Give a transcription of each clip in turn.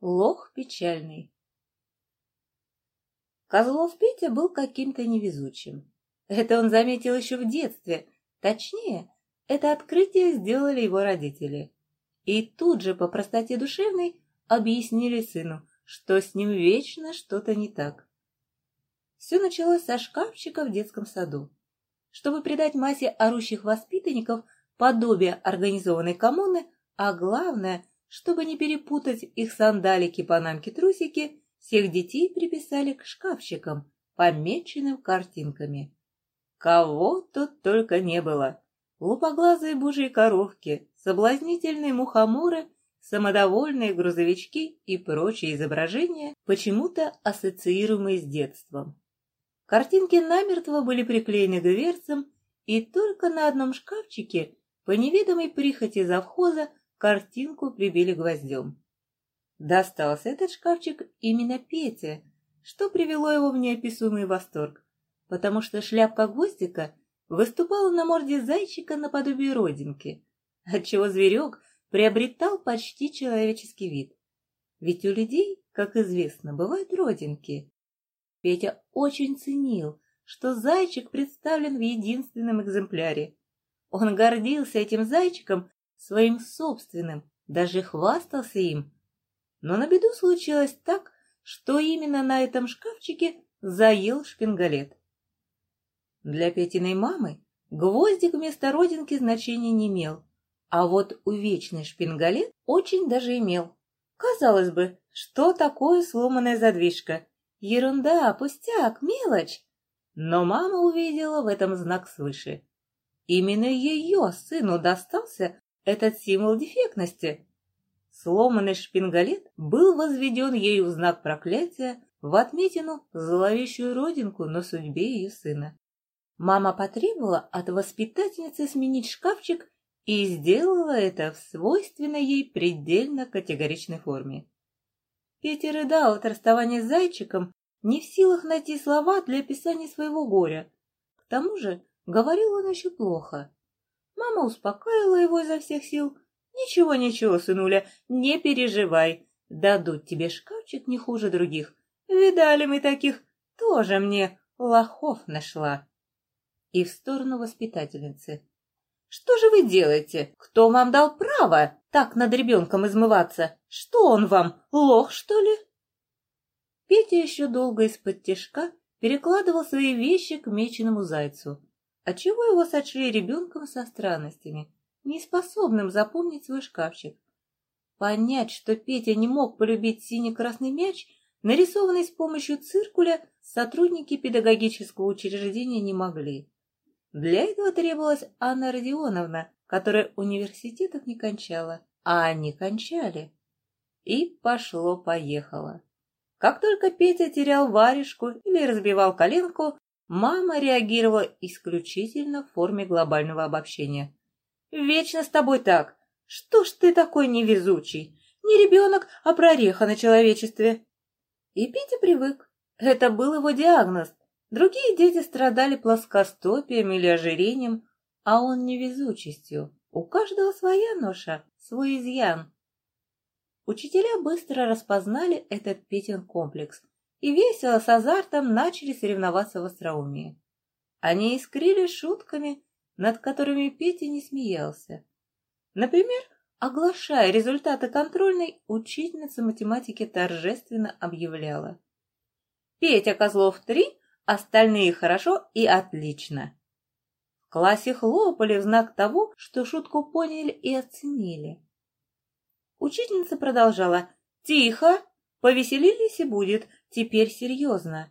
Лох печальный. Козлов Петя был каким-то невезучим. Это он заметил еще в детстве. Точнее, это открытие сделали его родители. И тут же по простоте душевной объяснили сыну, что с ним вечно что-то не так. Все началось со шкафчика в детском саду. Чтобы придать массе орущих воспитанников подобие организованной коммуны, а главное, чтобы не перепутать их сандалики, панамки, трусики, всех детей приписали к шкафчикам, помеченным картинками. Кого тут только не было. Лупоглазые божьи коровки, соблазнительные мухоморы, самодовольные грузовички и прочие изображения, почему-то ассоциируемые с детством. Картинки намертво были приклеены к дверцам, и только на одном шкафчике, по неведомой прихоти завхоза, картинку прибили гвоздем. Достался этот шкафчик именно Пете, что привело его в неописуемый восторг, потому что шляпка гвоздика выступала на морде зайчика наподобие родинки, отчего зверек приобретал почти человеческий вид. Ведь у людей, как известно, бывают родинки. Петя очень ценил, что зайчик представлен в единственном экземпляре. Он гордился этим зайчиком своим собственным, даже хвастался им. Но на беду случилось так, что именно на этом шкафчике заел шпингалет. Для Петиной мамы гвоздик вместо родинки значения не имел, а вот увечный шпингалет очень даже имел. Казалось бы, что такое сломанная задвижка? Ерунда, пустяк, мелочь. Но мама увидела в этом знак свыше. Именно ее сыну достался этот символ дефектности. Сломанный шпингалет был возведен ею в знак проклятия в отметину зловещую родинку на судьбе ее сына. Мама потребовала от воспитательницы сменить шкафчик и сделала это в свойственной ей предельно категоричной форме. Петя рыдал от расставания с зайчиком, не в силах найти слова для описания своего горя. К тому же говорил он еще плохо. Мама успокаивала его изо всех сил. «Ничего, ничего, сынуля, не переживай. Дадут тебе шкафчик не хуже других. Видали мы таких, тоже мне лохов нашла». И в сторону воспитательницы. «Что же вы делаете? Кто вам дал право так над ребенком измываться? Что он вам, лох, что ли?» Петя еще долго из-под тяжка перекладывал свои вещи к меченому зайцу, отчего его сочли ребенком со странностями, неспособным запомнить свой шкафчик. Понять, что Петя не мог полюбить синий-красный мяч, нарисованный с помощью циркуля, сотрудники педагогического учреждения не могли. Для этого требовалась Анна Родионовна, которая университетов не кончала, а они кончали. И пошло-поехало. Как только Петя терял варежку или разбивал коленку, Мама реагировала исключительно в форме глобального обобщения. «Вечно с тобой так! Что ж ты такой невезучий? Не ребенок, а прореха на человечестве!» И Петя привык. Это был его диагноз. Другие дети страдали плоскостопием или ожирением, а он невезучестью. У каждого своя ноша, свой изъян. Учителя быстро распознали этот Петин комплекс и весело с азартом начали соревноваться в остроумии. Они искрили шутками, над которыми Петя не смеялся. Например, оглашая результаты контрольной, учительница математики торжественно объявляла. «Петя Козлов три, остальные хорошо и отлично». В классе хлопали в знак того, что шутку поняли и оценили. Учительница продолжала «Тихо! Повеселились и будет, теперь серьезно.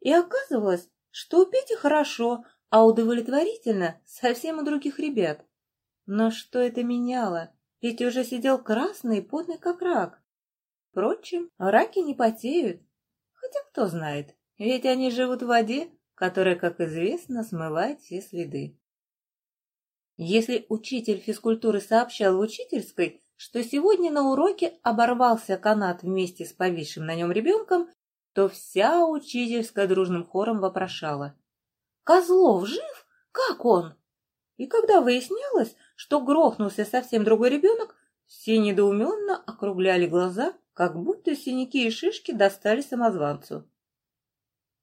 И оказывалось, что у Пети хорошо, а удовлетворительно совсем у других ребят. Но что это меняло? Петя уже сидел красный и потный, как рак. Впрочем, раки не потеют. Хотя кто знает, ведь они живут в воде, которая, как известно, смывает все следы. Если учитель физкультуры сообщал в учительской, что сегодня на уроке оборвался канат вместе с повисшим на нем ребенком, то вся учительская дружным хором вопрошала. «Козлов жив? Как он?» И когда выяснялось, что грохнулся совсем другой ребенок, все недоуменно округляли глаза, как будто синяки и шишки достали самозванцу.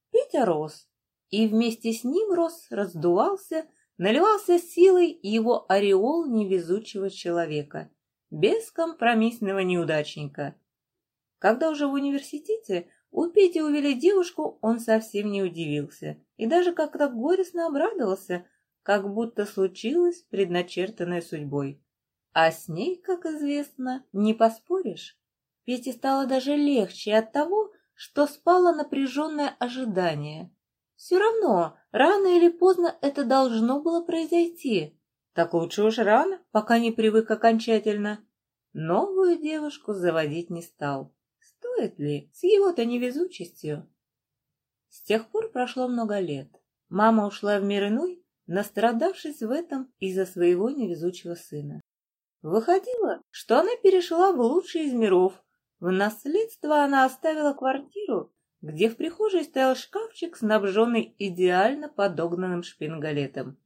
Петя рос, и вместе с ним рос, раздувался, наливался силой его ореол невезучего человека, бескомпромиссного неудачника. Когда уже в университете у Пети увели девушку, он совсем не удивился и даже как-то горестно обрадовался, как будто случилось предначертанное судьбой. А с ней, как известно, не поспоришь. Пете стало даже легче от того, что спало напряженное ожидание. Все равно, рано или поздно это должно было произойти. Так лучше уж рано, пока не привык окончательно. Новую девушку заводить не стал. Стоит ли с его-то невезучестью? С тех пор прошло много лет. Мама ушла в мир иной, настрадавшись в этом из-за своего невезучего сына. Выходило, что она перешла в лучший из миров. В наследство она оставила квартиру, где в прихожей стоял шкафчик, снабженный идеально подогнанным шпингалетом.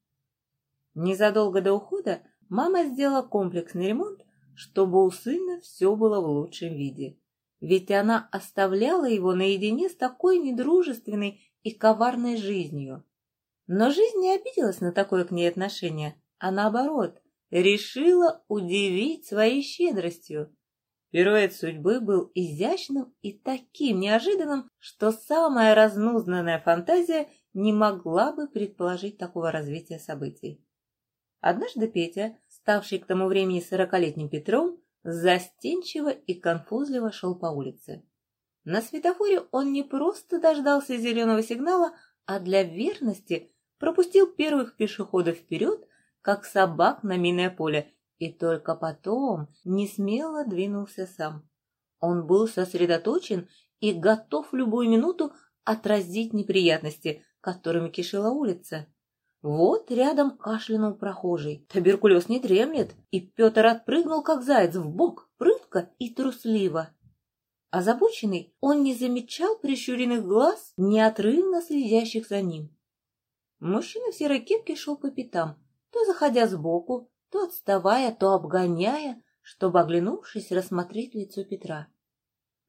Незадолго до ухода мама сделала комплексный ремонт, чтобы у сына все было в лучшем виде. Ведь она оставляла его наедине с такой недружественной и коварной жизнью. Но жизнь не обиделась на такое к ней отношение, а наоборот, решила удивить своей щедростью. Пируэт судьбы был изящным и таким неожиданным, что самая разнузнанная фантазия не могла бы предположить такого развития событий. Однажды Петя, ставший к тому времени сорокалетним Петром, застенчиво и конфузливо шел по улице. На светофоре он не просто дождался зеленого сигнала, а для верности пропустил первых пешеходов вперед, как собак на минное поле, и только потом не смело двинулся сам. Он был сосредоточен и готов в любую минуту отразить неприятности, которыми кишела улица. Вот рядом кашлянул прохожий. Туберкулез не дремлет, и Петр отпрыгнул, как заяц, в бок, прытко и трусливо. Озабоченный, он не замечал прищуренных глаз, неотрывно следящих за ним. Мужчина в серой кепке шел по пятам, то заходя сбоку, то отставая, то обгоняя, чтобы, оглянувшись, рассмотреть лицо Петра.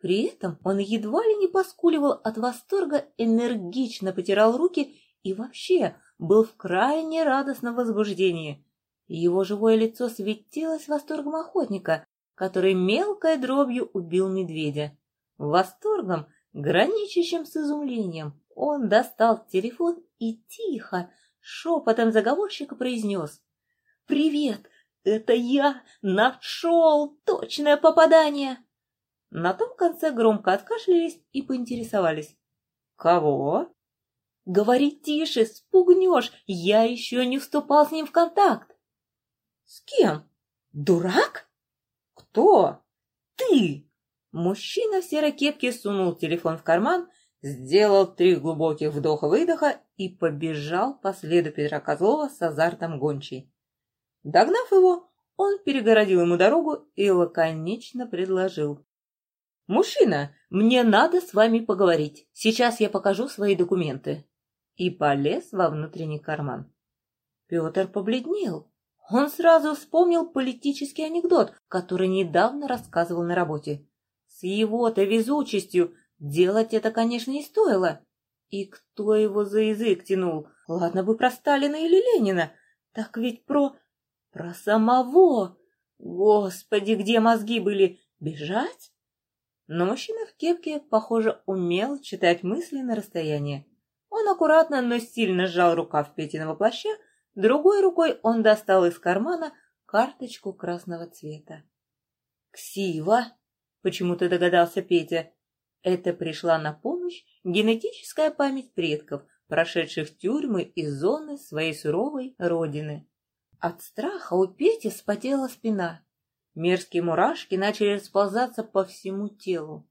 При этом он едва ли не поскуливал от восторга, энергично потирал руки и вообще был в крайне радостном возбуждении. Его живое лицо светилось восторгом охотника, который мелкой дробью убил медведя. Восторгом, граничащим с изумлением, он достал телефон и тихо, шепотом заговорщика произнес «Привет, это я нашел точное попадание!» На том конце громко откашлялись и поинтересовались. «Кого?» Говори тише, спугнешь, я еще не вступал с ним в контакт. С кем? Дурак? Кто? Ты! Мужчина в серой кепке сунул телефон в карман, сделал три глубоких вдоха-выдоха и побежал по следу Петра Козлова с азартом гончей. Догнав его, он перегородил ему дорогу и лаконично предложил. «Мужчина, мне надо с вами поговорить. Сейчас я покажу свои документы» и полез во внутренний карман. Петр побледнел. Он сразу вспомнил политический анекдот, который недавно рассказывал на работе. С его-то везучестью делать это, конечно, не стоило. И кто его за язык тянул? Ладно бы про Сталина или Ленина, так ведь про... про самого. Господи, где мозги были? Бежать? Но мужчина в кепке, похоже, умел читать мысли на расстоянии. Он аккуратно, но сильно сжал рукав Петиного плаща, другой рукой он достал из кармана карточку красного цвета. «Ксива!» — почему-то догадался Петя. Это пришла на помощь генетическая память предков, прошедших тюрьмы и зоны своей суровой родины. От страха у Пети спотела спина. Мерзкие мурашки начали расползаться по всему телу.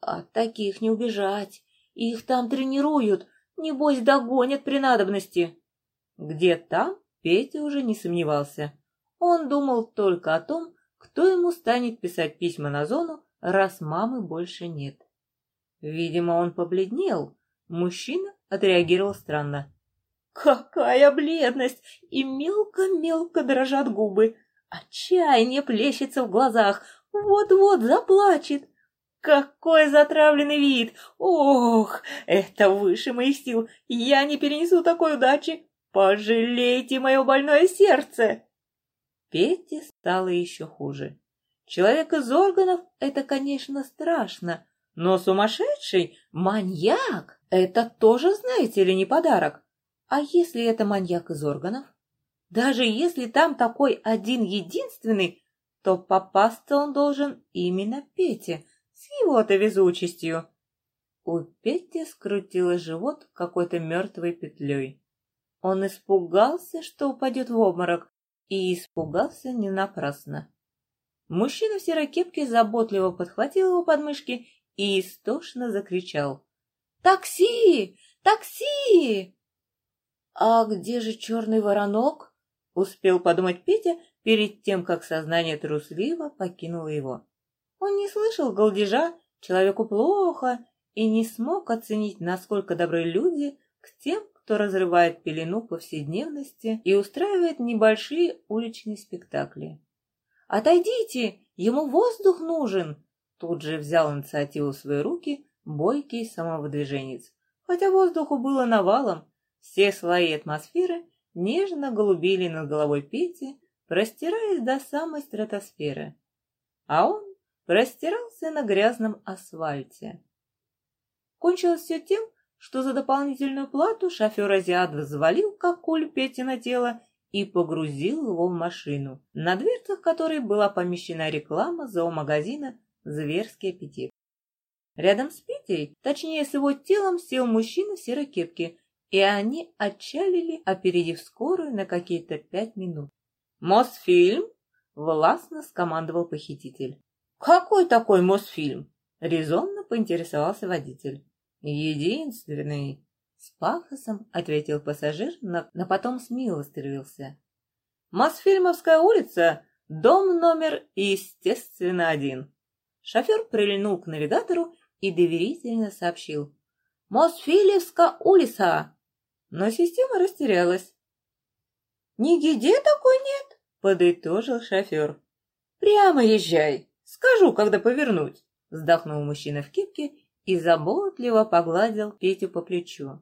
От таких не убежать. Их там тренируют, Небось, догонят при надобности. Где там, Петя уже не сомневался. Он думал только о том, кто ему станет писать письма на зону, раз мамы больше нет. Видимо, он побледнел. Мужчина отреагировал странно. Какая бледность! И мелко-мелко дрожат губы. Отчаяние плещется в глазах. Вот-вот заплачет. Какой затравленный вид! Ох, это выше моих сил! Я не перенесу такой удачи! Пожалейте мое больное сердце!» Пете стало еще хуже. Человек из органов — это, конечно, страшно, но сумасшедший, маньяк — это тоже, знаете ли, не подарок. А если это маньяк из органов? Даже если там такой один единственный, то попасться он должен именно Пете с его-то везучестью. У Пети скрутило живот какой-то мертвой петлей. Он испугался, что упадет в обморок, и испугался не напрасно. Мужчина в серой кепке заботливо подхватил его подмышки и истошно закричал. «Такси! Такси!» «А где же черный воронок?» — успел подумать Петя перед тем, как сознание трусливо покинуло его. Он не слышал голдежа, человеку плохо, и не смог оценить, насколько добры люди к тем, кто разрывает пелену повседневности и устраивает небольшие уличные спектакли. «Отойдите! Ему воздух нужен!» Тут же взял инициативу в свои руки бойкий самовыдвиженец. Хотя воздуху было навалом, все слои атмосферы нежно голубили над головой Пети, простираясь до самой стратосферы. А он простирался на грязном асфальте. Кончилось все тем, что за дополнительную плату шофер азиат завалил как куль Пети на тело и погрузил его в машину, на дверцах которой была помещена реклама зоомагазина «Зверский аппетит». Рядом с Петей, точнее с его телом, сел мужчина в серой кепке, и они отчалили, опередив скорую на какие-то пять минут. «Мосфильм?» — властно скомандовал похититель. «Какой такой Мосфильм?» — резонно поинтересовался водитель. «Единственный», — с пафосом ответил пассажир, но, но потом смилостивился. «Мосфильмовская улица, дом номер, естественно, один». Шофер прильнул к навигатору и доверительно сообщил. «Мосфилевская улица!» Но система растерялась. «Нигде такой нет», — подытожил шофер. «Прямо езжай, скажу, когда повернуть», — вздохнул мужчина в кепке и заботливо погладил Петю по плечу.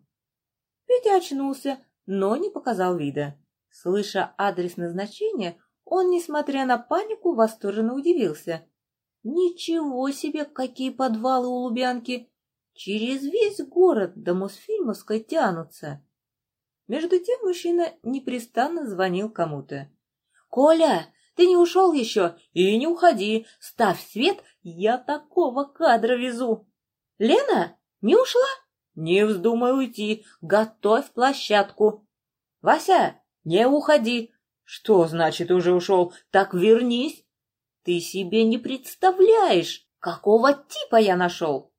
Петя очнулся, но не показал вида. Слыша адрес назначения, он, несмотря на панику, восторженно удивился. «Ничего себе, какие подвалы у Лубянки! Через весь город до Мосфильмовской тянутся!» Между тем мужчина непрестанно звонил кому-то. «Коля, ты не ушел еще? И не уходи! Ставь свет, я такого кадра везу!» «Лена, не ушла?» «Не вздумай уйти, готовь площадку!» «Вася, не уходи!» «Что значит уже ушел? Так вернись!» «Ты себе не представляешь, какого типа я нашел!»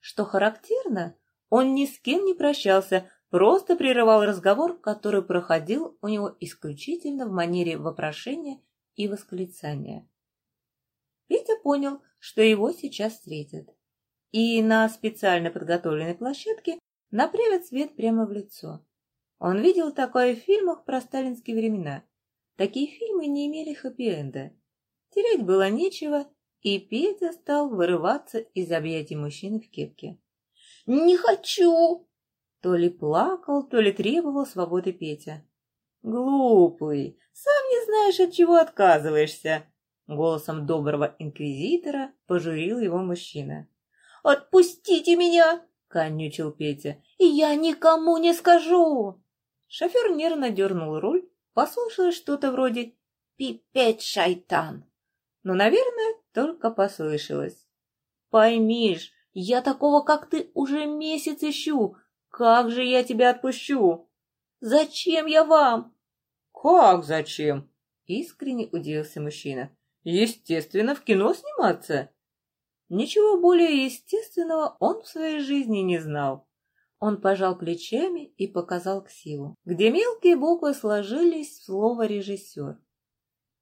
Что характерно, он ни с кем не прощался, просто прерывал разговор, который проходил у него исключительно в манере вопрошения и восклицания. Петя понял, что его сейчас встретят и на специально подготовленной площадке направят свет прямо в лицо. Он видел такое в фильмах про сталинские времена. Такие фильмы не имели хэппи-энда. Терять было нечего, и Петя стал вырываться из объятий мужчины в кепке. «Не хочу!» То ли плакал, то ли требовал свободы Петя. «Глупый, сам не знаешь, от чего отказываешься!» Голосом доброго инквизитора пожурил его мужчина. «Отпустите меня!» — конючил Петя. «И я никому не скажу!» Шофер нервно дернул руль, послушалось что-то вроде «Пипеть, шайтан!» Но, наверное, только послышалось. «Поймишь, я такого, как ты, уже месяц ищу. Как же я тебя отпущу?» «Зачем я вам?» «Как зачем?» — искренне удивился мужчина. «Естественно, в кино сниматься. Ничего более естественного он в своей жизни не знал. Он пожал плечами и показал к силу, где мелкие буквы сложились в слово «режиссер».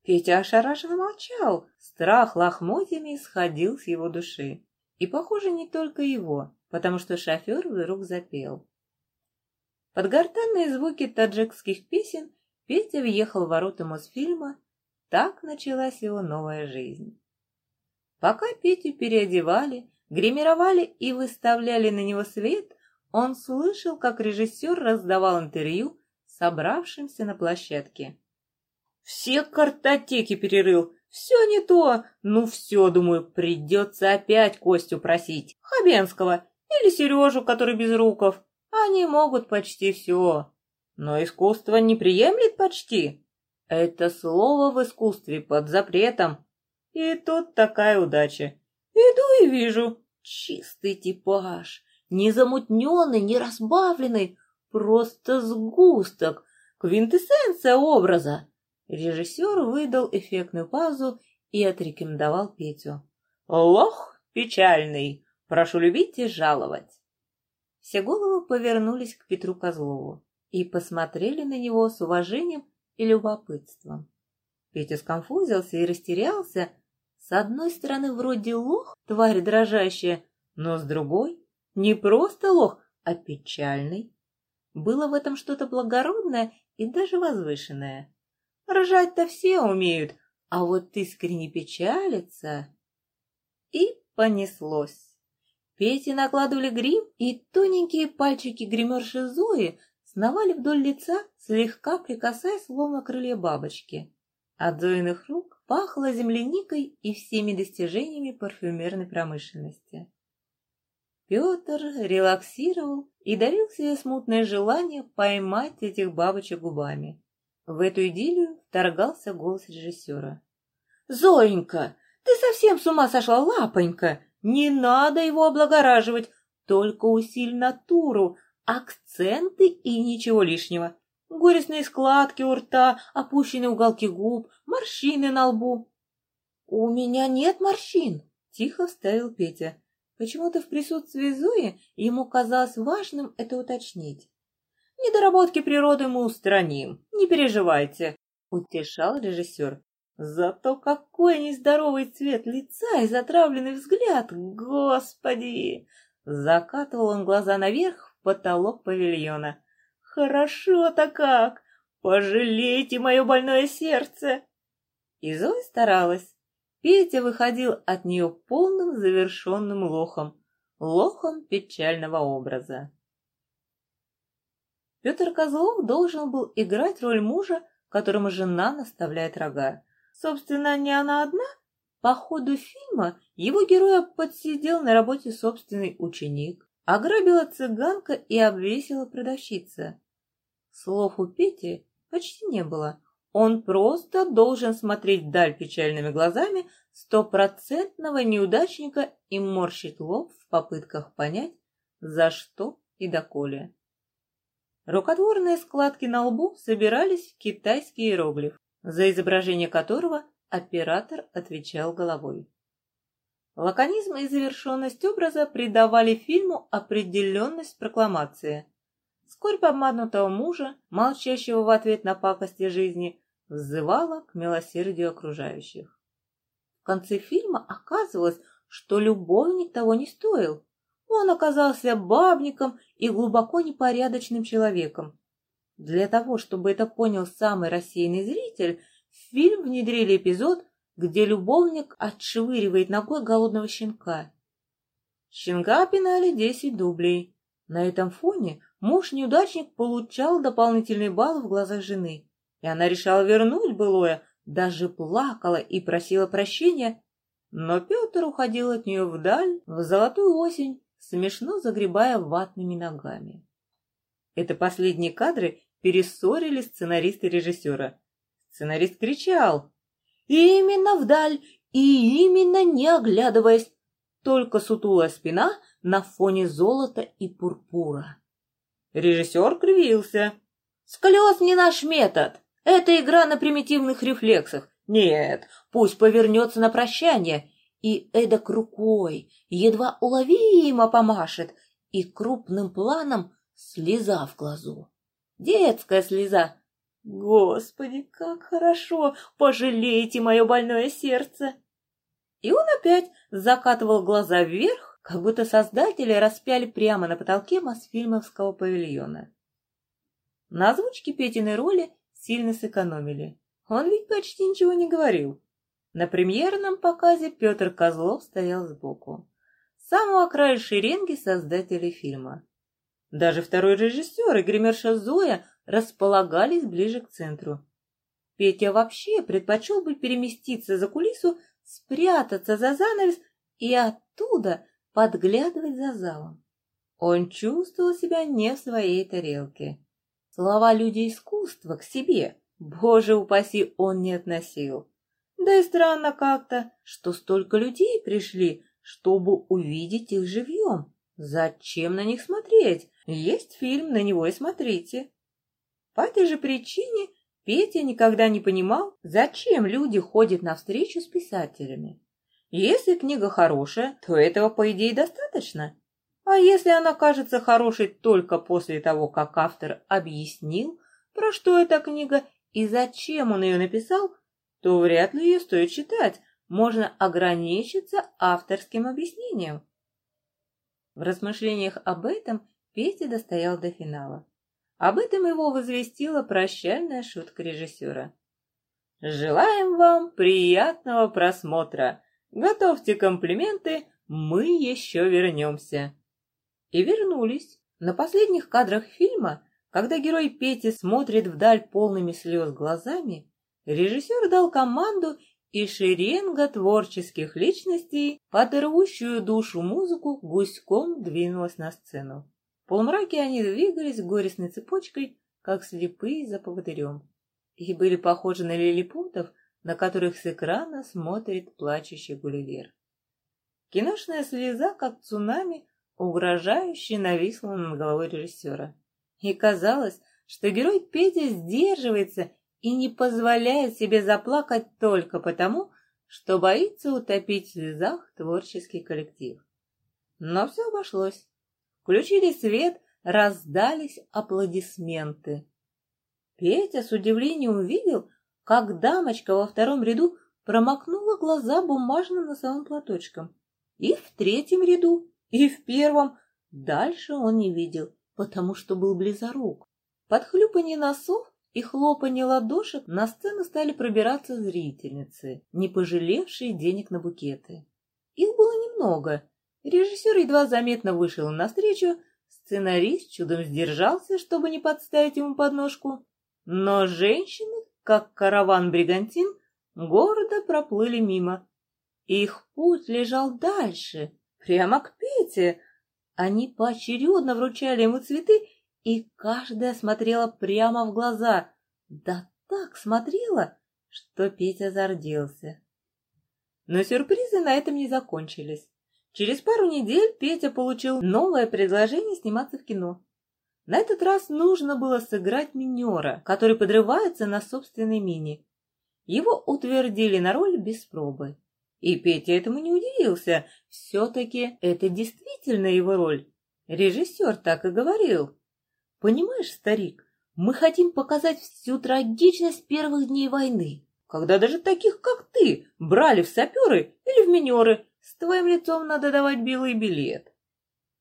Петя ошарашенно молчал, страх лохмотьями сходил с его души. И, похоже, не только его, потому что шофер вдруг запел. Под гортанные звуки таджикских песен Петя въехал в ворота Мосфильма. Так началась его новая жизнь. Пока Петю переодевали, гримировали и выставляли на него свет, он слышал, как режиссер раздавал интервью собравшимся на площадке. «Все картотеки перерыл, все не то. Ну все, думаю, придется опять Костю просить. Хабенского или Сережу, который без руков. Они могут почти все. Но искусство не приемлет почти. Это слово в искусстве под запретом. И тут такая удача. Иду и вижу. Чистый типаж. Не замутненный, не разбавленный. Просто сгусток. Квинтэссенция образа. Режиссер выдал эффектную паузу и отрекомендовал Петю. «Лох печальный, прошу любить и жаловать». Все головы повернулись к Петру Козлову и посмотрели на него с уважением и любопытством. Петя сконфузился и растерялся. С одной стороны, вроде лох, тварь дрожащая, но с другой — не просто лох, а печальный. Было в этом что-то благородное и даже возвышенное. Рожать-то все умеют, а вот искренне печалиться... И понеслось. Пете накладывали грим, и тоненькие пальчики гримерши Зои сновали вдоль лица, слегка прикасаясь словно крылья бабочки. От Зоиных рук пахло земляникой и всеми достижениями парфюмерной промышленности. Петр релаксировал и дарил себе смутное желание поймать этих бабочек губами. В эту идиллию вторгался голос режиссера. «Зоенька, ты совсем с ума сошла, лапонька! Не надо его облагораживать, только усиль натуру, акценты и ничего лишнего. Горестные складки у рта, опущенные уголки губ, морщины на лбу». «У меня нет морщин», — тихо вставил Петя. Почему-то в присутствии Зои ему казалось важным это уточнить. Недоработки природы мы устраним, не переживайте, утешал режиссер. Зато какой нездоровый цвет лица и затравленный взгляд, господи! Закатывал он глаза наверх в потолок павильона. Хорошо-то как! Пожалейте мое больное сердце! И Зоя старалась. Петя выходил от нее полным завершенным лохом, лохом печального образа. Петр Козлов должен был играть роль мужа, которому жена наставляет рога. Собственно, не она одна. По ходу фильма его героя подсидел на работе собственный ученик, ограбила цыганка и обвесила продавщица. Слов у Пети почти не было. Он просто должен смотреть вдаль печальными глазами стопроцентного неудачника и морщить лоб в попытках понять, за что и доколе. Рукотворные складки на лбу собирались в китайский иероглиф, за изображение которого оператор отвечал головой. Лаконизм и завершенность образа придавали фильму определенность прокламации. Скорбь обманутого мужа, молчащего в ответ на пакости жизни, взывала к милосердию окружающих. В конце фильма оказывалось, что любовник того не стоил, он оказался бабником и глубоко непорядочным человеком. Для того, чтобы это понял самый рассеянный зритель, в фильм внедрили эпизод, где любовник отшвыривает ногой голодного щенка. Щенка пинали десять дублей. На этом фоне муж-неудачник получал дополнительный балл в глазах жены, и она решала вернуть былое, даже плакала и просила прощения, но Петр уходил от нее вдаль, в золотую осень, смешно загребая ватными ногами. Это последние кадры перессорили сценариста и режиссера. Сценарист кричал «Именно вдаль и именно не оглядываясь, только сутулая спина на фоне золота и пурпура». Режиссер кривился. «Сколиоз не наш метод. Это игра на примитивных рефлексах. Нет, пусть повернется на прощание и эдак рукой едва уловимо помашет, и крупным планом слеза в глазу. Детская слеза. Господи, как хорошо! Пожалейте мое больное сердце! И он опять закатывал глаза вверх, как будто создатели распяли прямо на потолке Мосфильмовского павильона. На озвучке Петиной роли сильно сэкономили. Он ведь почти ничего не говорил. На премьерном показе Петр Козлов стоял сбоку. С самого края шеренги создателей фильма. Даже второй режиссер и гримерша Зоя располагались ближе к центру. Петя вообще предпочел бы переместиться за кулису, спрятаться за занавес и оттуда подглядывать за залом. Он чувствовал себя не в своей тарелке. Слова люди искусства к себе, боже упаси, он не относил. Да и странно как-то, что столько людей пришли, чтобы увидеть их живьем. Зачем на них смотреть? Есть фильм, на него и смотрите. По этой же причине Петя никогда не понимал, зачем люди ходят на встречу с писателями. Если книга хорошая, то этого, по идее, достаточно. А если она кажется хорошей только после того, как автор объяснил, про что эта книга и зачем он ее написал, то вряд ли ее стоит читать, можно ограничиться авторским объяснением. В размышлениях об этом Петя достоял до финала. Об этом его возвестила прощальная шутка режиссера. «Желаем вам приятного просмотра. Готовьте комплименты, мы еще вернемся». И вернулись. На последних кадрах фильма, когда герой Пети смотрит вдаль полными слез глазами, режиссер дал команду, и шеренга творческих личностей, под рвущую душу музыку, гуськом двинулась на сцену полумраке они двигались горестной цепочкой, как слепые за поводырем, и были похожи на лилипутов, на которых с экрана смотрит плачущий Гулливер. Киношная слеза, как цунами, угрожающе нависла над головой режиссера. И казалось, что герой Петя сдерживается и не позволяет себе заплакать только потому, что боится утопить в слезах творческий коллектив. Но все обошлось. Включили свет, раздались аплодисменты. Петя с удивлением увидел, как дамочка во втором ряду промокнула глаза бумажным носовым платочком. И в третьем ряду, и в первом. Дальше он не видел, потому что был близорук. Под хлюпанье носов и хлопанье ладошек на сцену стали пробираться зрительницы, не пожалевшие денег на букеты. Их было немного, Режиссер едва заметно вышел навстречу, сценарист чудом сдержался, чтобы не подставить ему подножку, но женщины, как караван-бригантин, гордо проплыли мимо. Их путь лежал дальше, прямо к Пете. Они поочередно вручали ему цветы, и каждая смотрела прямо в глаза. Да так смотрела, что Петя зарделся. Но сюрпризы на этом не закончились. Через пару недель Петя получил новое предложение сниматься в кино. На этот раз нужно было сыграть минера, который подрывается на собственной мине. Его утвердили на роль без пробы. И Петя этому не удивился. Все-таки это действительно его роль. Режиссер так и говорил. Понимаешь, старик, мы хотим показать всю трагичность первых дней войны, когда даже таких, как ты, брали в саперы или в минеры, с твоим лицом надо давать белый билет.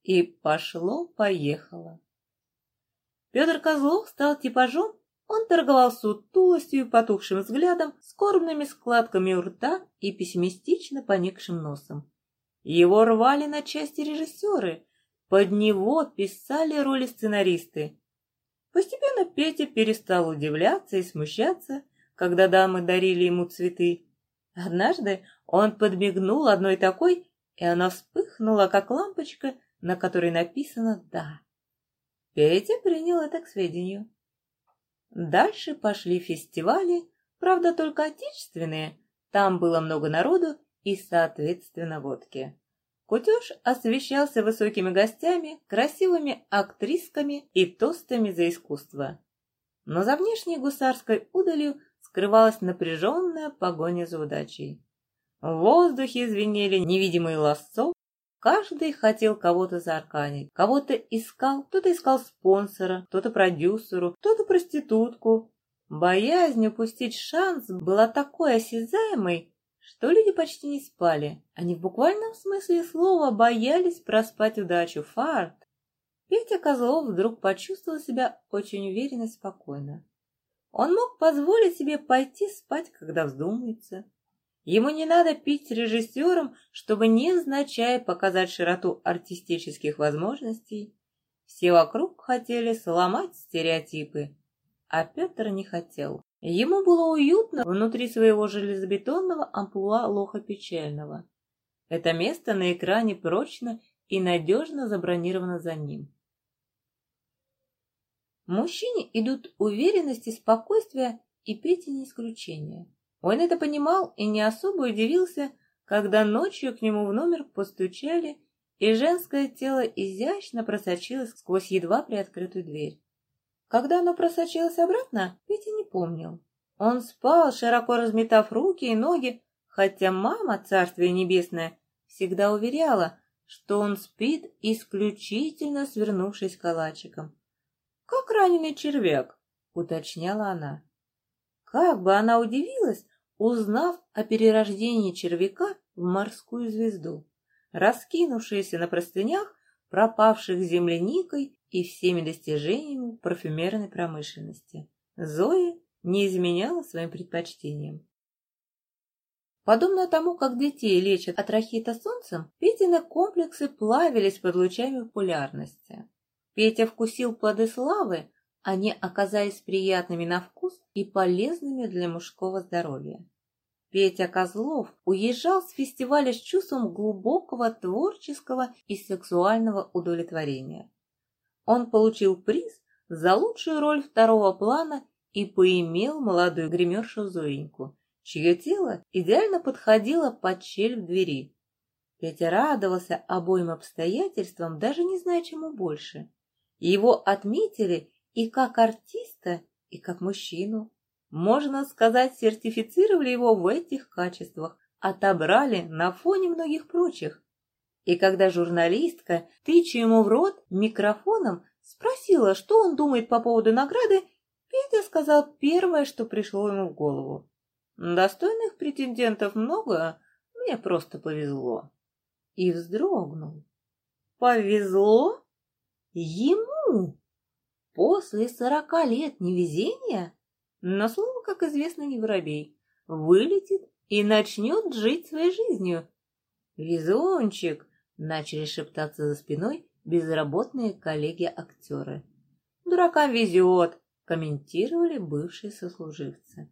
И пошло-поехало. Петр Козлов стал типажом, он торговал сутулостью и потухшим взглядом, скорбными складками у рта и пессимистично поникшим носом. Его рвали на части режиссеры, под него писали роли сценаристы. Постепенно Петя перестал удивляться и смущаться, когда дамы дарили ему цветы. Однажды он подмигнул одной такой, и она вспыхнула, как лампочка, на которой написано «да». Петя принял это к сведению. Дальше пошли фестивали, правда, только отечественные. Там было много народу и, соответственно, водки. Кутеж освещался высокими гостями, красивыми актрисками и тостами за искусство. Но за внешней гусарской удалью скрывалась напряженная погоня за удачей. В воздухе звенели невидимые лассо, каждый хотел кого-то заарканить, кого-то искал, кто-то искал спонсора, кто-то продюсеру, кто-то проститутку. Боязнь упустить шанс была такой осязаемой, что люди почти не спали. Они в буквальном смысле слова боялись проспать удачу, фарт. Петя Козлов вдруг почувствовал себя очень уверенно и спокойно. Он мог позволить себе пойти спать, когда вздумается. Ему не надо пить режиссером, чтобы невзначай показать широту артистических возможностей. Все вокруг хотели сломать стереотипы, а Петр не хотел. Ему было уютно внутри своего железобетонного амплуа лоха печального. Это место на экране прочно и надежно забронировано за ним. Мужчине идут уверенность и спокойствие, и Петя не исключение. Он это понимал и не особо удивился, когда ночью к нему в номер постучали, и женское тело изящно просочилось сквозь едва приоткрытую дверь. Когда оно просочилось обратно, Петя не помнил. Он спал, широко разметав руки и ноги, хотя мама, царствие небесное, всегда уверяла, что он спит, исключительно свернувшись калачиком. «Как раненый червяк», — уточняла она. Как бы она удивилась, узнав о перерождении червяка в морскую звезду, раскинувшуюся на простынях, пропавших земляникой и всеми достижениями парфюмерной промышленности. Зоя не изменяла своим предпочтениям. Подобно тому, как детей лечат от рахита солнцем, Петины комплексы плавились под лучами популярности. Петя вкусил плоды славы, они оказались приятными на вкус и полезными для мужского здоровья. Петя Козлов уезжал с фестиваля с чувством глубокого творческого и сексуального удовлетворения. Он получил приз за лучшую роль второго плана и поимел молодую гримершу Зоеньку, чье тело идеально подходило под щель в двери. Петя радовался обоим обстоятельствам, даже не зная, чему больше. Его отметили и как артиста, и как мужчину. Можно сказать, сертифицировали его в этих качествах, отобрали на фоне многих прочих. И когда журналистка, тыча ему в рот микрофоном, спросила, что он думает по поводу награды, Петя сказал первое, что пришло ему в голову. «Достойных претендентов много, мне просто повезло». И вздрогнул. «Повезло? Ему? После сорока лет невезения?» Но слово, как известно, не воробей. Вылетит и начнет жить своей жизнью. «Везунчик!» — начали шептаться за спиной безработные коллеги-актеры. «Дуракам везет!» — комментировали бывшие сослуживцы.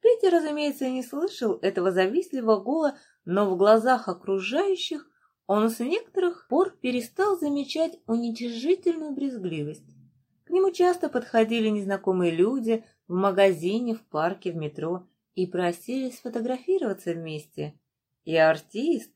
Петя, разумеется, не слышал этого завистливого гула, но в глазах окружающих он с некоторых пор перестал замечать уничижительную брезгливость. К нему часто подходили незнакомые люди в магазине, в парке, в метро и просили сфотографироваться вместе. И артист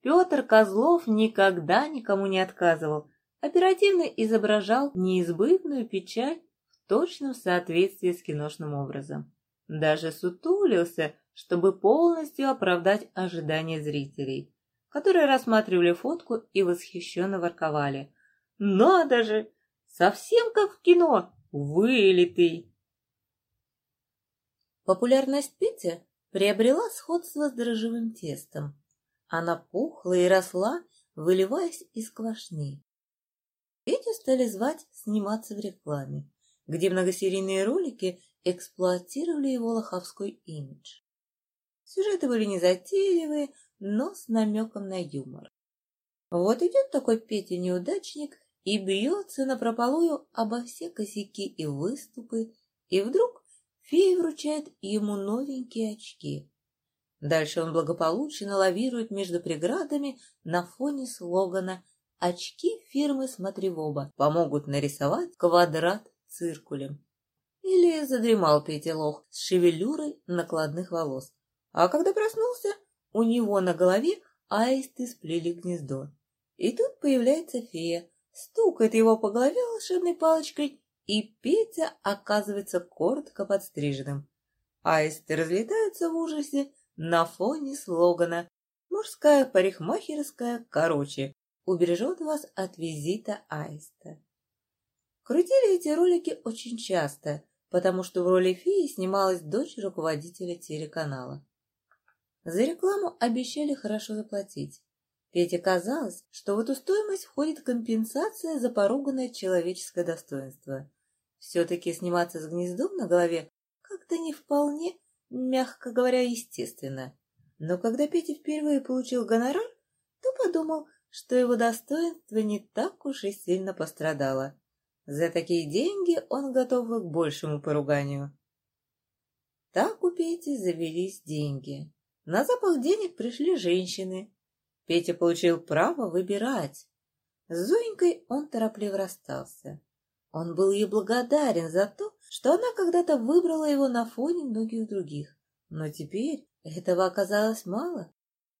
Петр Козлов никогда никому не отказывал, оперативно изображал неизбывную печаль в точном соответствии с киношным образом. Даже сутулился, чтобы полностью оправдать ожидания зрителей, которые рассматривали фотку и восхищенно ворковали. «Надо же! Совсем как в кино, вылитый. Популярность Петя приобрела сходство с дрожжевым тестом. Она пухла и росла, выливаясь из квашни. Петю стали звать сниматься в рекламе, где многосерийные ролики эксплуатировали его лоховской имидж. Сюжеты были незатейливые, но с намеком на юмор. Вот идет такой Петя-неудачник и бьется напропалую обо все косяки и выступы, и вдруг фея вручает ему новенькие очки. Дальше он благополучно лавирует между преградами на фоне слогана «Очки фирмы «Смотри в оба» помогут нарисовать квадрат циркулем». Или задремал Петя Лох с шевелюрой накладных волос. А когда проснулся, у него на голове аисты сплели гнездо. И тут появляется фея, стукает его по голове волшебной палочкой, и Петя оказывается коротко подстриженным. Аисты разлетаются в ужасе на фоне слогана «Мужская парикмахерская, короче, убережет вас от визита аиста». Крутили эти ролики очень часто, потому что в роли феи снималась дочь руководителя телеканала. За рекламу обещали хорошо заплатить. Пете казалось, что в эту стоимость входит компенсация за поруганное человеческое достоинство. Все-таки сниматься с гнездом на голове как-то не вполне, мягко говоря, естественно. Но когда Петя впервые получил гонорар, то подумал, что его достоинство не так уж и сильно пострадало. За такие деньги он готов к большему поруганию. Так у Пети завелись деньги. На запах денег пришли женщины. Петя получил право выбирать. С Зоенькой он торопливо расстался. Он был ей благодарен за то, что она когда-то выбрала его на фоне многих других. Но теперь этого оказалось мало.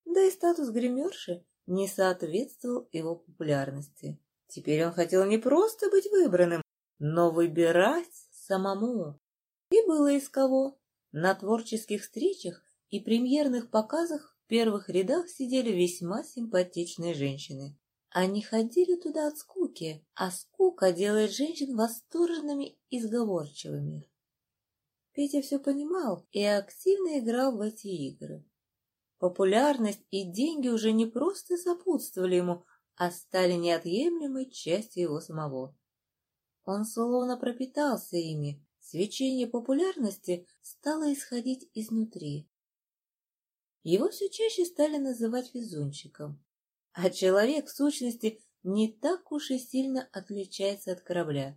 Да и статус гримерши не соответствовал его популярности. Теперь он хотел не просто быть выбранным, но выбирать самому. И было из кого. На творческих встречах и премьерных показах в первых рядах сидели весьма симпатичные женщины. Они ходили туда от скуки, а скука делает женщин восторженными и сговорчивыми. Петя все понимал и активно играл в эти игры. Популярность и деньги уже не просто сопутствовали ему, а стали неотъемлемой частью его самого. Он словно пропитался ими, свечение популярности стало исходить изнутри. Его все чаще стали называть везунчиком, а человек, в сущности, не так уж и сильно отличается от корабля.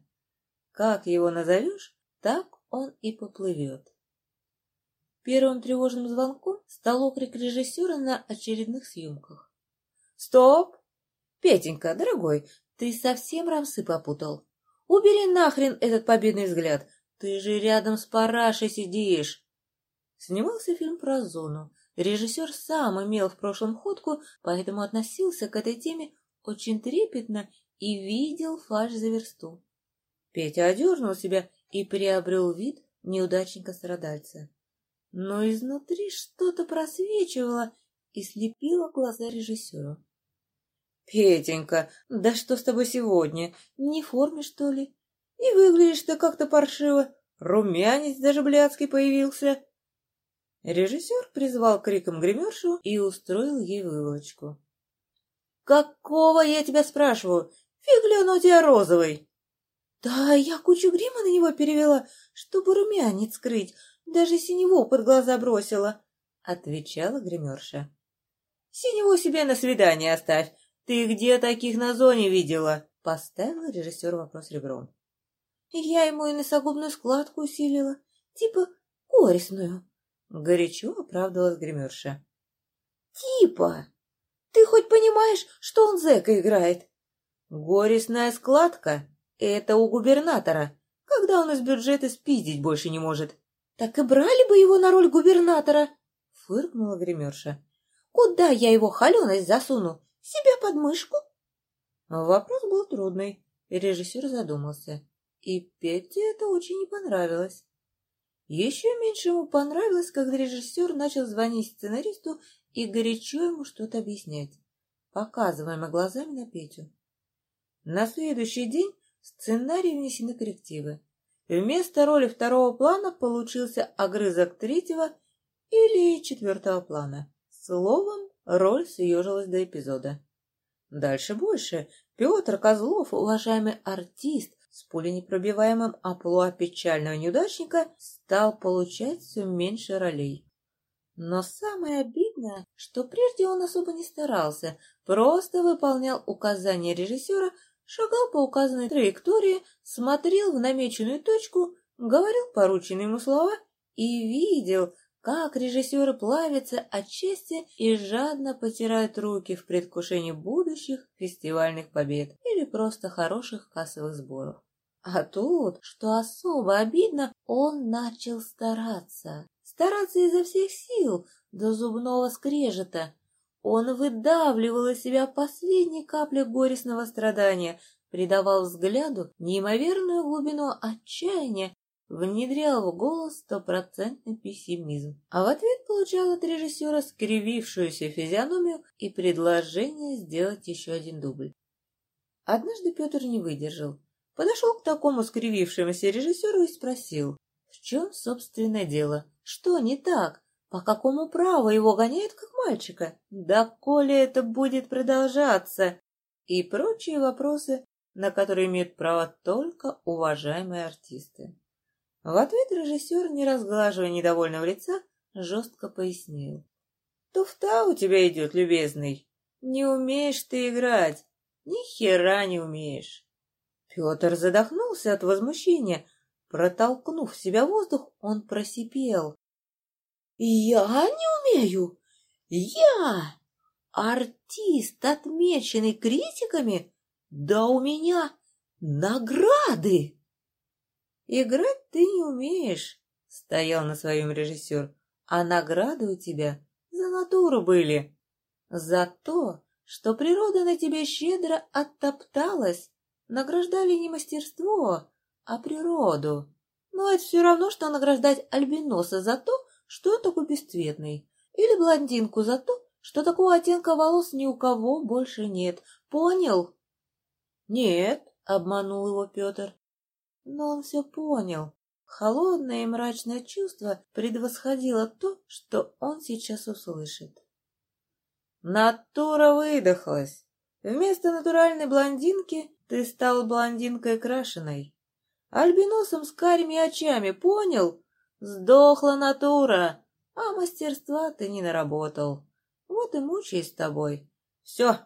Как его назовешь, так он и поплывет. Первым тревожным звонком стал окрик режиссера на очередных съемках. «Стоп! Петенька, дорогой, ты совсем рамсы попутал. Убери нахрен этот победный взгляд. Ты же рядом с парашей сидишь!» Снимался фильм про зону. Режиссер сам имел в прошлом ходку, поэтому относился к этой теме очень трепетно и видел фальшь за версту. Петя одернул себя и приобрел вид неудачника-страдальца но изнутри что-то просвечивало и слепило глаза режиссеру. «Петенька, да что с тобой сегодня? Не в форме, что ли? И выглядишь ты как-то паршиво. Румянец даже блядский появился». Режиссер призвал криком гримершу и устроил ей выволочку. «Какого я тебя спрашиваю? Фиг ли он у тебя розовый?» «Да, я кучу грима на него перевела, чтобы румянец скрыть, даже синего под глаза бросила, — отвечала гримерша. — Синего себе на свидание оставь. Ты где таких на зоне видела? — поставил режиссер вопрос ребром. — Я ему и носогубную складку усилила, типа горестную, — горячо оправдывалась гримерша. — Типа? Ты хоть понимаешь, что он зэка играет? Горестная складка — это у губернатора, когда он из бюджета спиздить больше не может. Так и брали бы его на роль губернатора, — фыркнула гримерша. — Куда я его холеность засуну? Себе под мышку? Вопрос был трудный, и режиссер задумался. И Петте это очень не понравилось. Еще меньше ему понравилось, когда режиссер начал звонить сценаристу и горячо ему что-то объяснять, показываемо глазами на Петю. На следующий день в сценарий внесены коррективы. Вместо роли второго плана получился огрызок третьего или четвертого плана. Словом, роль съежилась до эпизода. Дальше больше. Петр Козлов, уважаемый артист, с пуленепробиваемым амплуа печального неудачника, стал получать все меньше ролей. Но самое обидное, что прежде он особо не старался, просто выполнял указания режиссера шагал по указанной траектории, смотрел в намеченную точку, говорил порученные ему слова и видел, как режиссеры плавятся от чести и жадно потирают руки в предвкушении будущих фестивальных побед или просто хороших кассовых сборов. А тут, что особо обидно, он начал стараться. Стараться изо всех сил, до зубного скрежета, он выдавливал из себя последние капли горестного страдания, придавал взгляду неимоверную глубину отчаяния, внедрял в голос стопроцентный пессимизм, а в ответ получал от режиссера скривившуюся физиономию и предложение сделать еще один дубль. Однажды Петр не выдержал, подошел к такому скривившемуся режиссеру и спросил, в чем, собственно, дело, что не так, по какому праву его гоняют как мальчика? Да коли это будет продолжаться? И прочие вопросы, на которые имеют право только уважаемые артисты. В ответ режиссер, не разглаживая недовольного лица, жестко пояснил. Туфта у тебя идет, любезный. Не умеешь ты играть. Ни хера не умеешь. Петр задохнулся от возмущения. Протолкнув в себя воздух, он просипел. «Я не умею! Я! Артист, отмеченный критиками? Да у меня награды!» «Играть ты не умеешь», — стоял на своем режиссер, «а награды у тебя за натуру были. За то, что природа на тебе щедро оттопталась, награждали не мастерство, а природу. Но это все равно, что награждать альбиноса за то, что он такой бесцветный, или блондинку за то, что такого оттенка волос ни у кого больше нет. Понял? Нет, обманул его Петр. Но он все понял. Холодное и мрачное чувство предвосходило то, что он сейчас услышит. Натура выдохлась. Вместо натуральной блондинки ты стал блондинкой крашеной. Альбиносом с карими очами, понял? Сдохла натура, а мастерства ты не наработал. Вот и мучаюсь с тобой. Все,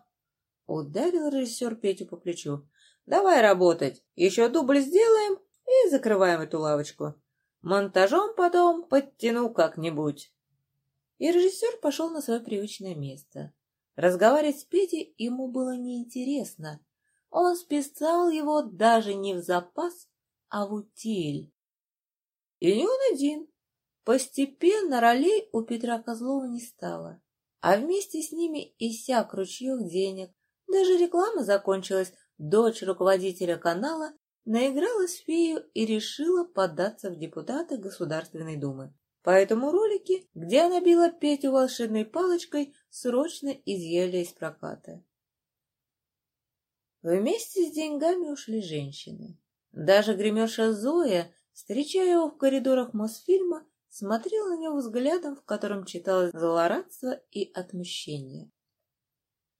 ударил режиссер Петю по плечу. Давай работать, еще дубль сделаем и закрываем эту лавочку. Монтажом потом подтяну как-нибудь. И режиссер пошел на свое привычное место. Разговаривать с Петей ему было неинтересно. Он списал его даже не в запас, а в утиль. И не он один. Постепенно ролей у Петра Козлова не стало. А вместе с ними иссяк ручьев денег. Даже реклама закончилась. Дочь руководителя канала наигралась фею и решила податься в депутаты Государственной Думы. Поэтому ролики, где она била Петю волшебной палочкой, срочно изъяли из проката. Вместе с деньгами ушли женщины. Даже гремеша Зоя, встречая его в коридорах Мосфильма, смотрела на него взглядом, в котором читалось злорадство и отмщение.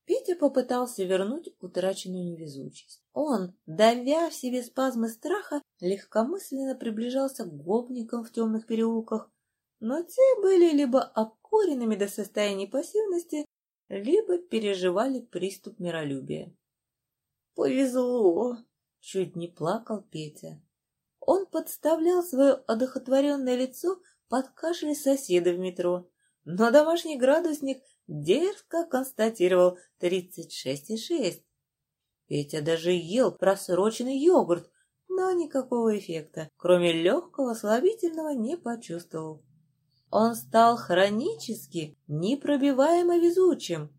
Петя попытался вернуть утраченную невезучесть. Он, давя в себе спазмы страха, легкомысленно приближался к гопникам в темных переулках, но те были либо обкуренными до состояния пассивности, либо переживали приступ миролюбия. «Повезло!» — чуть не плакал Петя. Он подставлял свое одухотворенное лицо под кашель соседа в метро, но домашний градусник дерзко констатировал 36,6. Петя даже ел просроченный йогурт, но никакого эффекта, кроме легкого слабительного, не почувствовал. Он стал хронически непробиваемо везучим.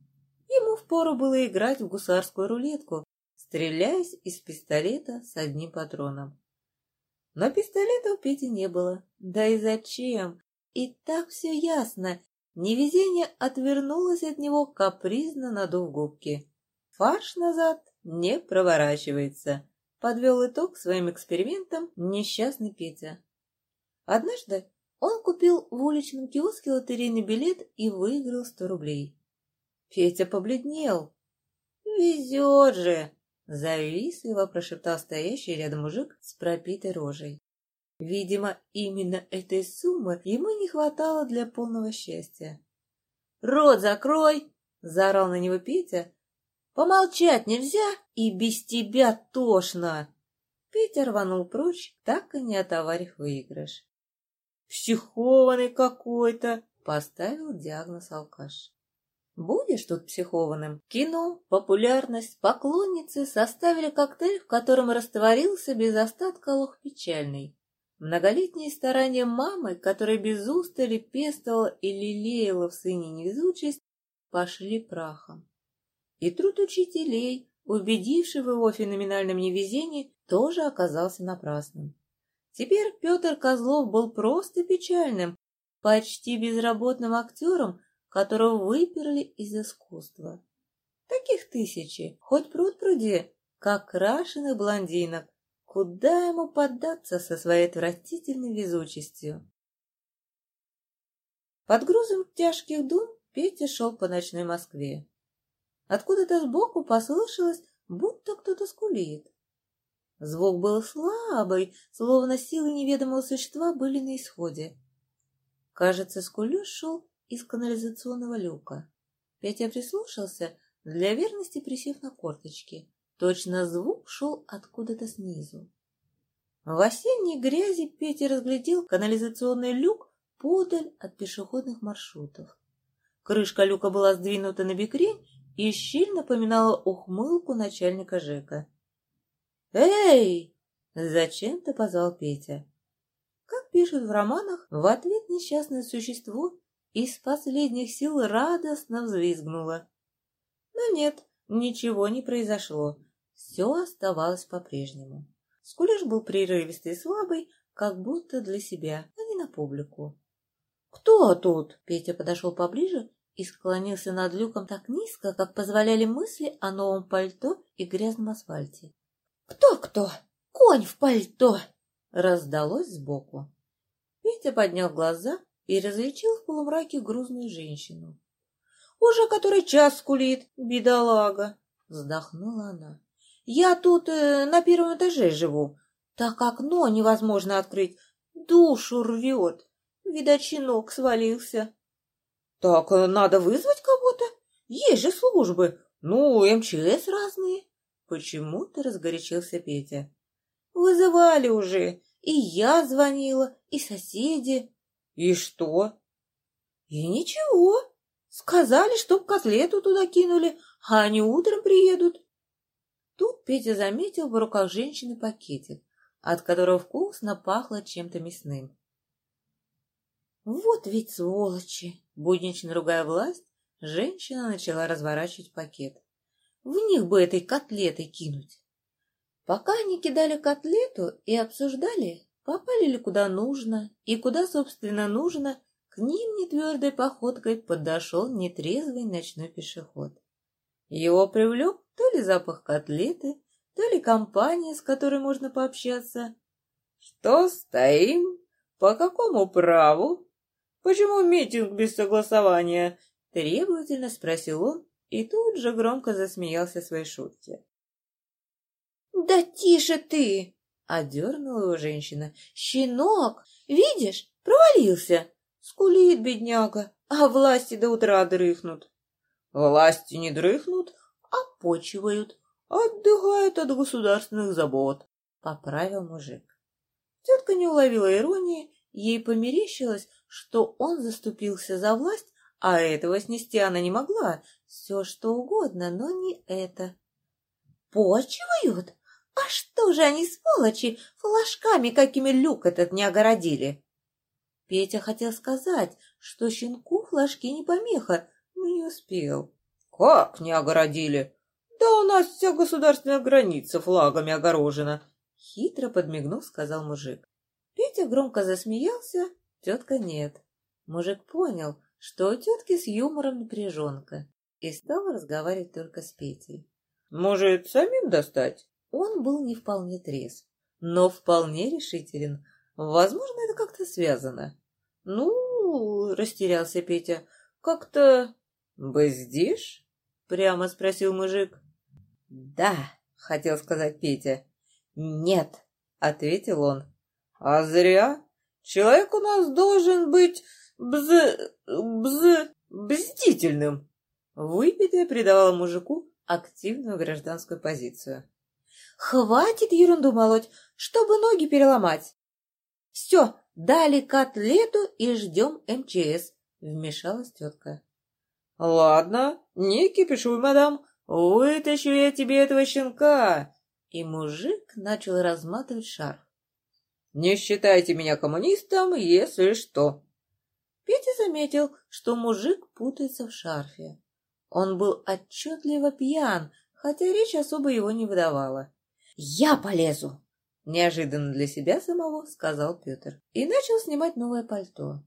Ему впору было играть в гусарскую рулетку, стреляясь из пистолета с одним патроном. Но пистолета у Пети не было. Да и зачем? И так все ясно. Невезение отвернулось от него, капризно надув губки. Фарш назад не проворачивается. Подвел итог своим экспериментам несчастный Петя. Однажды он купил в уличном киоске лотерейный билет и выиграл сто рублей. Петя побледнел. «Везет же!» — завистливо прошептал стоящий рядом мужик с пропитой рожей. Видимо, именно этой суммы ему не хватало для полного счастья. «Рот закрой!» — заорал на него Петя. «Помолчать нельзя, и без тебя тошно!» Петя рванул прочь, так и не отоварив выигрыш. «Психованный какой-то!» — поставил диагноз алкаш. Будешь тут психованным? Кино, популярность, поклонницы составили коктейль, в котором растворился без остатка лох печальный. Многолетние старания мамы, которая без устали пестовала и лелеяла в сыне невезучесть, пошли прахом. И труд учителей, убедивший в его феноменальном невезении, тоже оказался напрасным. Теперь Петр Козлов был просто печальным, почти безработным актером, которого выперли из искусства. Таких тысячи, хоть пруд пруди, как крашеных блондинок, Куда ему поддаться со своей отвратительной везучестью? Под грузом тяжких дум Петя шел по ночной Москве. Откуда-то сбоку послышалось, будто кто-то скулит. Звук был слабый, словно силы неведомого существа были на исходе. Кажется, Скулёж шел из канализационного люка. Петя прислушался, для верности присев на корточки. Точно звук шел откуда-то снизу. В осенней грязи Петя разглядел канализационный люк подаль от пешеходных маршрутов. Крышка люка была сдвинута на бекрень и щель напоминала ухмылку начальника ЖЭКа. «Эй!» — зачем-то позвал Петя. Как пишут в романах, в ответ несчастное существо из последних сил радостно взвизгнуло. Но нет, ничего не произошло. Все оставалось по-прежнему. Скулеж был прерывистый и слабый, как будто для себя, а не на публику. «Кто тут?» Петя подошел поближе и склонился над люком так низко, как позволяли мысли о новом пальто и грязном асфальте. «Кто-кто? Конь в пальто!» раздалось сбоку. Петя поднял глаза и различил в полумраке грузную женщину. «Уже который час скулит, бедолага!» — вздохнула она. «Я тут э, на первом этаже живу, так окно невозможно открыть, душу рвет. Видать, щенок свалился». «Так э, надо вызвать кого-то? Есть же службы, ну, МЧС разные». Почему-то разгорячился Петя. «Вызывали уже, и я звонила, и соседи». «И что?» «И ничего. Сказали, чтоб котлету туда кинули, а они утром приедут». Тут Петя заметил в руках женщины пакетик, от которого вкусно пахло чем-то мясным. «Вот ведь сволочи!» Буднично ругая власть, женщина начала разворачивать пакет. В них бы этой котлетой кинуть. Пока они кидали котлету и обсуждали, попали ли куда нужно и куда, собственно, нужно, к ним нетвердой походкой подошел нетрезвый ночной пешеход. Его привлек то ли запах котлеты, то ли компания, с которой можно пообщаться. — Что стоим? По какому праву? «Почему митинг без согласования?» — требовательно спросил он и тут же громко засмеялся своей шутке. «Да тише ты!» — одернула его женщина. «Щенок! Видишь, провалился! Скулит бедняга, а власти до утра дрыхнут». «Власти не дрыхнут, а почивают, отдыхают от государственных забот», — поправил мужик. Тетка не уловила иронии Ей померещилось, что он заступился за власть, а этого снести она не могла. Все что угодно, но не это. «Почивают? А что же они, сволочи, флажками какими люк этот не огородили?» Петя хотел сказать, что щенку флажки не помеха, не успел. «Как не огородили? Да у нас вся государственная граница флагами огорожена!» Хитро подмигнув, сказал мужик. Петя громко засмеялся, тетка нет. Мужик понял, что у тетки с юмором напряженка, и стал разговаривать только с Петей. «Может, самим достать?» Он был не вполне трезв, но вполне решителен. Возможно, это как-то связано. «Ну, — растерялся Петя, — как-то... бздишь?» — прямо спросил мужик. «Да», — хотел сказать Петя. «Нет», — ответил он. А зря. Человек у нас должен быть бз... бз... бздительным. Выпитая придавала мужику активную гражданскую позицию. «Хватит ерунду молоть, чтобы ноги переломать!» «Все, дали котлету и ждем МЧС», — вмешалась тетка. «Ладно, не кипишуй, мадам, вытащу я тебе этого щенка!» И мужик начал разматывать шарф. Не считайте меня коммунистом, если что. Петя заметил, что мужик путается в шарфе. Он был отчетливо пьян, хотя речь особо его не выдавала. «Я полезу!» Неожиданно для себя самого сказал Петр и начал снимать новое пальто.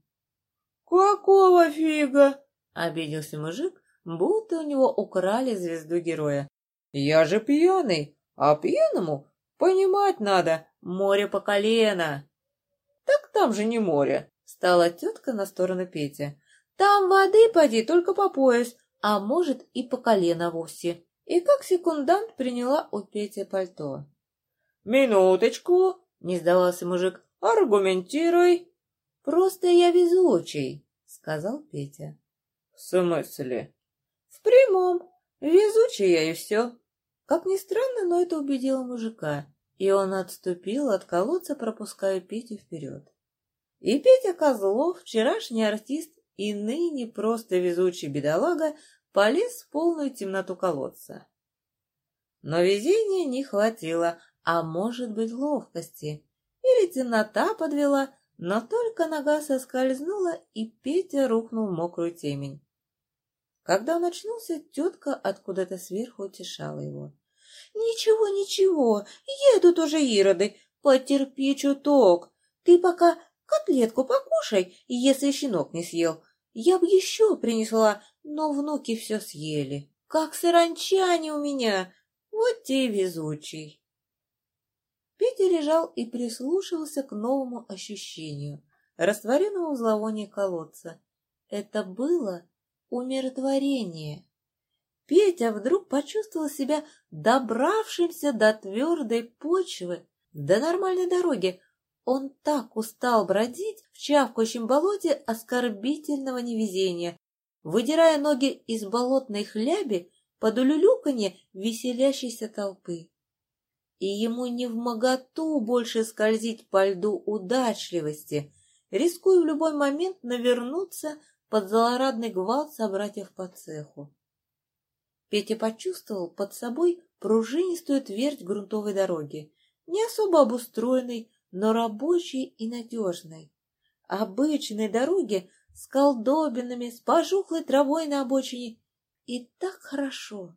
«Какого фига?» — обиделся мужик, будто у него украли звезду героя. «Я же пьяный, а пьяному понимать надо, Море по колено. Так там же не море. Стала тетка на сторону Пети. Там воды поди только по пояс, а может и по колено вовсе. И как секундант приняла у Пети пальто. «Минуточку!» — не сдавался мужик. «Аргументируй!» Просто я везучий, сказал Петя. В смысле? В прямом. Везучий я и все. Как ни странно, но это убедило мужика, и он отступил от колодца, пропуская Петю вперед. И Петя Козлов, вчерашний артист и ныне просто везучий бедолага, полез в полную темноту колодца. Но везения не хватило, а может быть ловкости. Или темнота подвела, но только нога соскользнула, и Петя рухнул в мокрую темень. Когда он очнулся, тетка откуда-то сверху утешала его. «Ничего, ничего, едут уже ироды, потерпи чуток. Ты пока котлетку покушай, если щенок не съел. Я бы еще принесла, но внуки все съели. Как саранчане у меня, вот те везучий». Петя лежал и прислушивался к новому ощущению, растворенному в зловонии колодца. Это было умиротворение. Петя вдруг почувствовал себя добравшимся до твердой почвы, до нормальной дороги. Он так устал бродить в чавкающем болоте оскорбительного невезения, выдирая ноги из болотной хляби под улюлюканье веселящейся толпы. И ему не в моготу больше скользить по льду удачливости, рискуя в любой момент навернуться под злорадный гвалт собратьев по цеху. Петя почувствовал под собой пружинистую твердь грунтовой дороги, не особо обустроенной, но рабочей и надежной. Обычной дороги с колдобинами, с пожухлой травой на обочине. И так хорошо,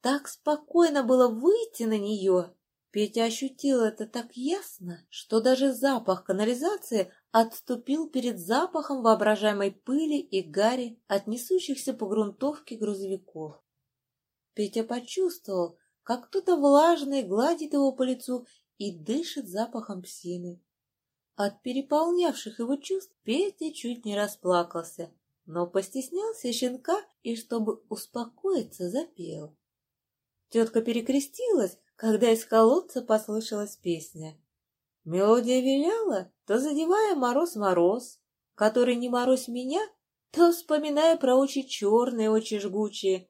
так спокойно было выйти на нее. Петя ощутил это так ясно, что даже запах канализации отступил перед запахом воображаемой пыли и гари от несущихся по грунтовке грузовиков. Петя почувствовал, как кто-то влажный гладит его по лицу и дышит запахом псины. От переполнявших его чувств Петя чуть не расплакался, но постеснялся щенка и, чтобы успокоиться, запел. Тетка перекрестилась, когда из колодца послышалась песня. Мелодия виляла, то задевая мороз-мороз, который не морозь меня, то вспоминая про очи черные, очи жгучие.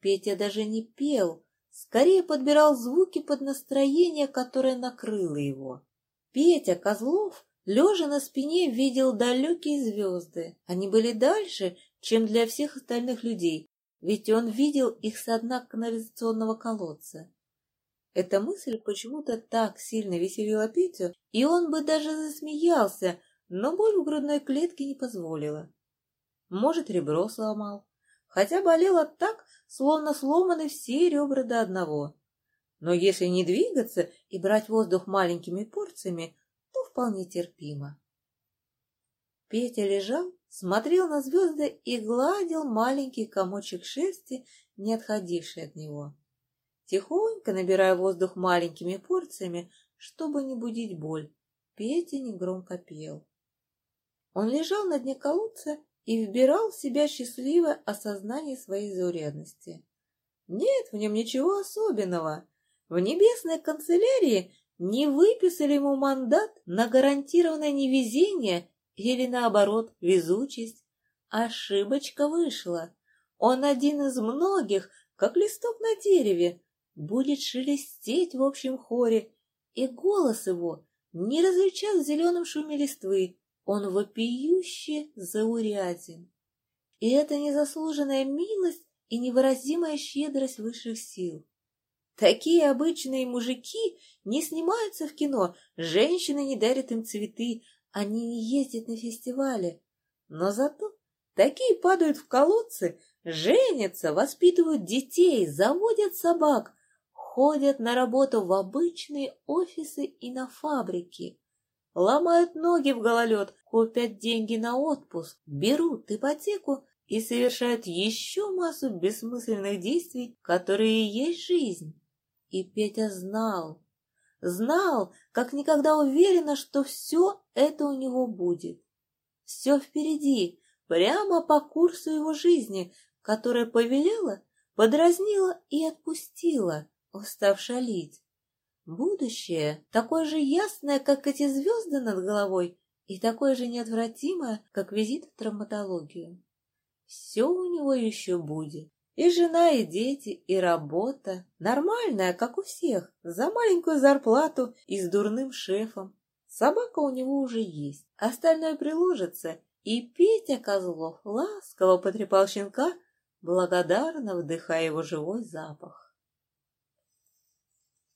Петя даже не пел, скорее подбирал звуки под настроение, которое накрыло его. Петя Козлов, лежа на спине, видел далекие звезды. Они были дальше, чем для всех остальных людей, ведь он видел их с дна канализационного колодца. Эта мысль почему-то так сильно веселила Петю, и он бы даже засмеялся, но боль в грудной клетке не позволила. Может, ребро сломал, хотя болело так, словно сломаны все ребра до одного. Но если не двигаться и брать воздух маленькими порциями, то вполне терпимо. Петя лежал, смотрел на звезды и гладил маленький комочек шерсти, не отходивший от него тихонько набирая воздух маленькими порциями, чтобы не будить боль. Петя негромко пел. Он лежал на дне колодца и вбирал в себя счастливое осознание своей заурядности. Нет в нем ничего особенного. В небесной канцелярии не выписали ему мандат на гарантированное невезение или, наоборот, везучесть. Ошибочка вышла. Он один из многих, как листок на дереве, будет шелестеть в общем хоре, и голос его не различал в зеленом шуме листвы, он вопиюще зауряден. И это незаслуженная милость и невыразимая щедрость высших сил. Такие обычные мужики не снимаются в кино, женщины не дарят им цветы, они не ездят на фестивале. Но зато такие падают в колодцы, женятся, воспитывают детей, заводят собак, ходят на работу в обычные офисы и на фабрики, ломают ноги в гололед, купят деньги на отпуск, берут ипотеку и совершают еще массу бессмысленных действий, которые есть жизнь. И Петя знал, знал, как никогда уверенно, что все это у него будет. Все впереди, прямо по курсу его жизни, которая повелела, подразнила и отпустила, устав шалить. Будущее, такое же ясное, как эти звезды над головой, и такое же неотвратимое, как визит в травматологию. Все у него еще будет. И жена, и дети, и работа. Нормальная, как у всех, за маленькую зарплату и с дурным шефом. Собака у него уже есть, остальное приложится, и Петя Козлов ласково потрепал щенка, благодарно вдыхая его живой запах.